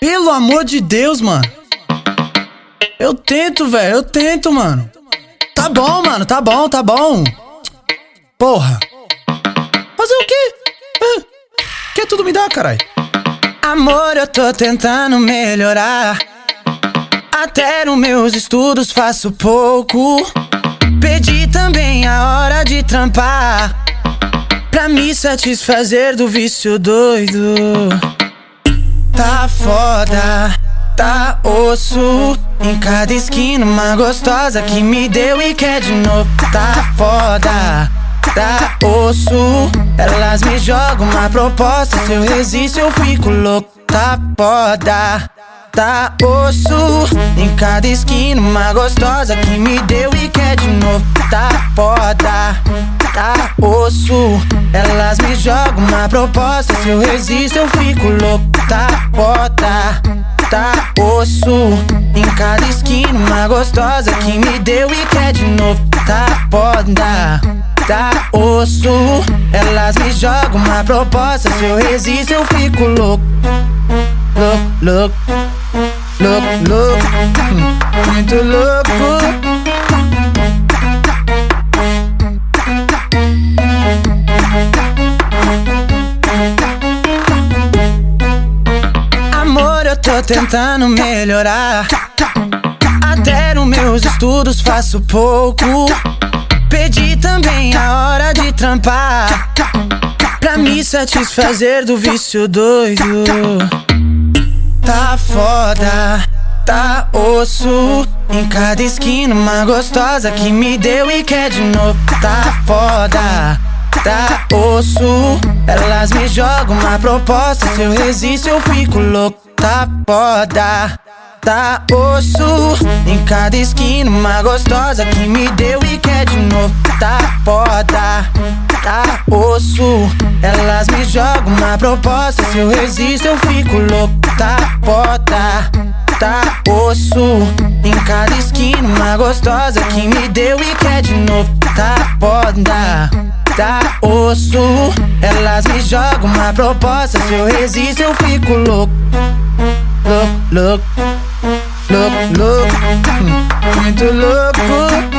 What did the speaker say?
Pelo amor de Deus, mano. Eu tento, velho, eu tento, mano. Tá bom, mano, tá bom, tá bom. Porra. Fazer o quê? Quer tudo me dar, caralho? Amor, eu tô tentando melhorar. Até nos meus estudos faço pouco. Pedi também a hora de trampar. Pra me satisfazer do vício doido. Tá foda, tá osso. Em cada esquina, uma gostosa que me deu e quer de novo. Tá foda, tá osso. Elas me jogam uma proposta. Se eu resisto, eu fico louco. Tá foda, tá osso. Em cada esquina, uma gostosa que me deu e quer de novo. Tá foda, tá osso. Elas me jogam uma proposta. Se eu resisto, eu fico louco. Tá foda, tá osso. Em cada esquina, uma gostosa que me deu e quer de novo. Tá foda, tá osso. Elas me jogam uma proposta. Se eu resisto, eu fico louco. Louco, louco, louco, louco. Muito louco. Eu tô tentando melhorar. Até nos meus estudos faço pouco. Pedi também a hora de trampar. Pra me satisfazer do vício doido. Tá foda, tá osso. Em cada esquina, uma gostosa que me deu e quer de novo. Tá foda, tá osso. Elas me jogam uma proposta. Se eu resisto, eu fico louco. Tá foda, tá osso. Em cada esquina, uma gostosa que me deu e quer de novo. Tá foda, tá osso. Elas me jogam uma proposta. Se eu resisto, eu fico louco. Tá foda, tá osso. Em cada esquina, uma gostosa que me deu e quer de novo. Tá foda, tá osso. Elas me jogam uma proposta. Se eu resisto, eu fico louco. Louco, louco, louco, louco. Hum, Muito louco.